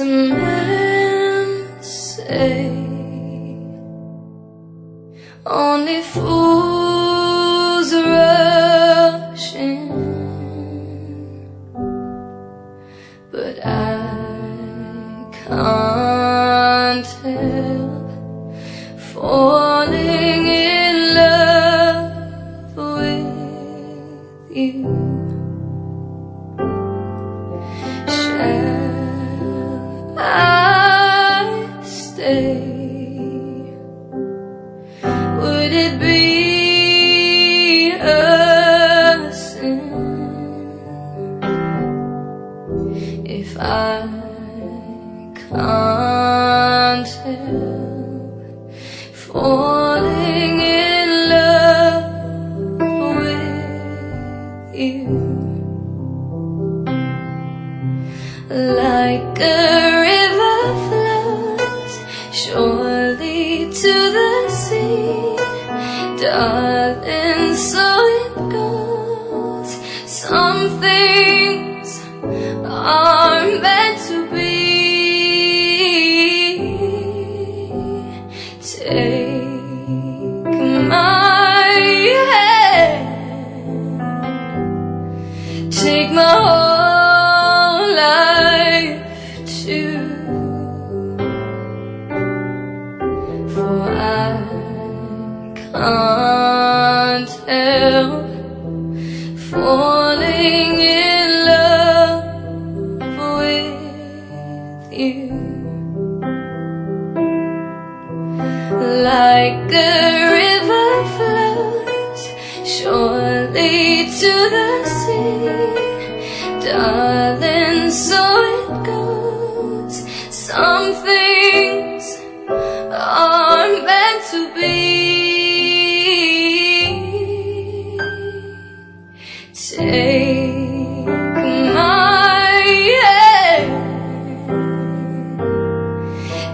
a man say only fools rush in but I can't help falling I stay? Would it be a sin if I can't help falling Like a river flows surely to the sea, darling, so it goes. Some things are meant to be. Take my hand, take my For I can't help falling in love with you. Like a river flows surely to the sea, darling, Take my hand,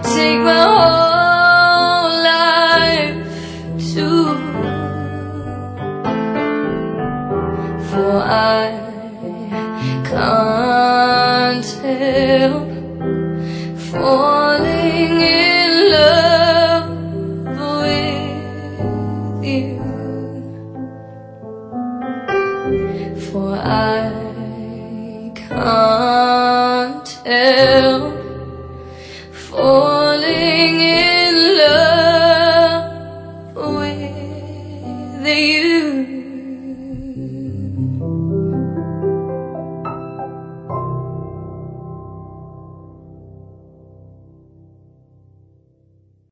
take my whole life too. For I can't help for I can't help falling in love with you.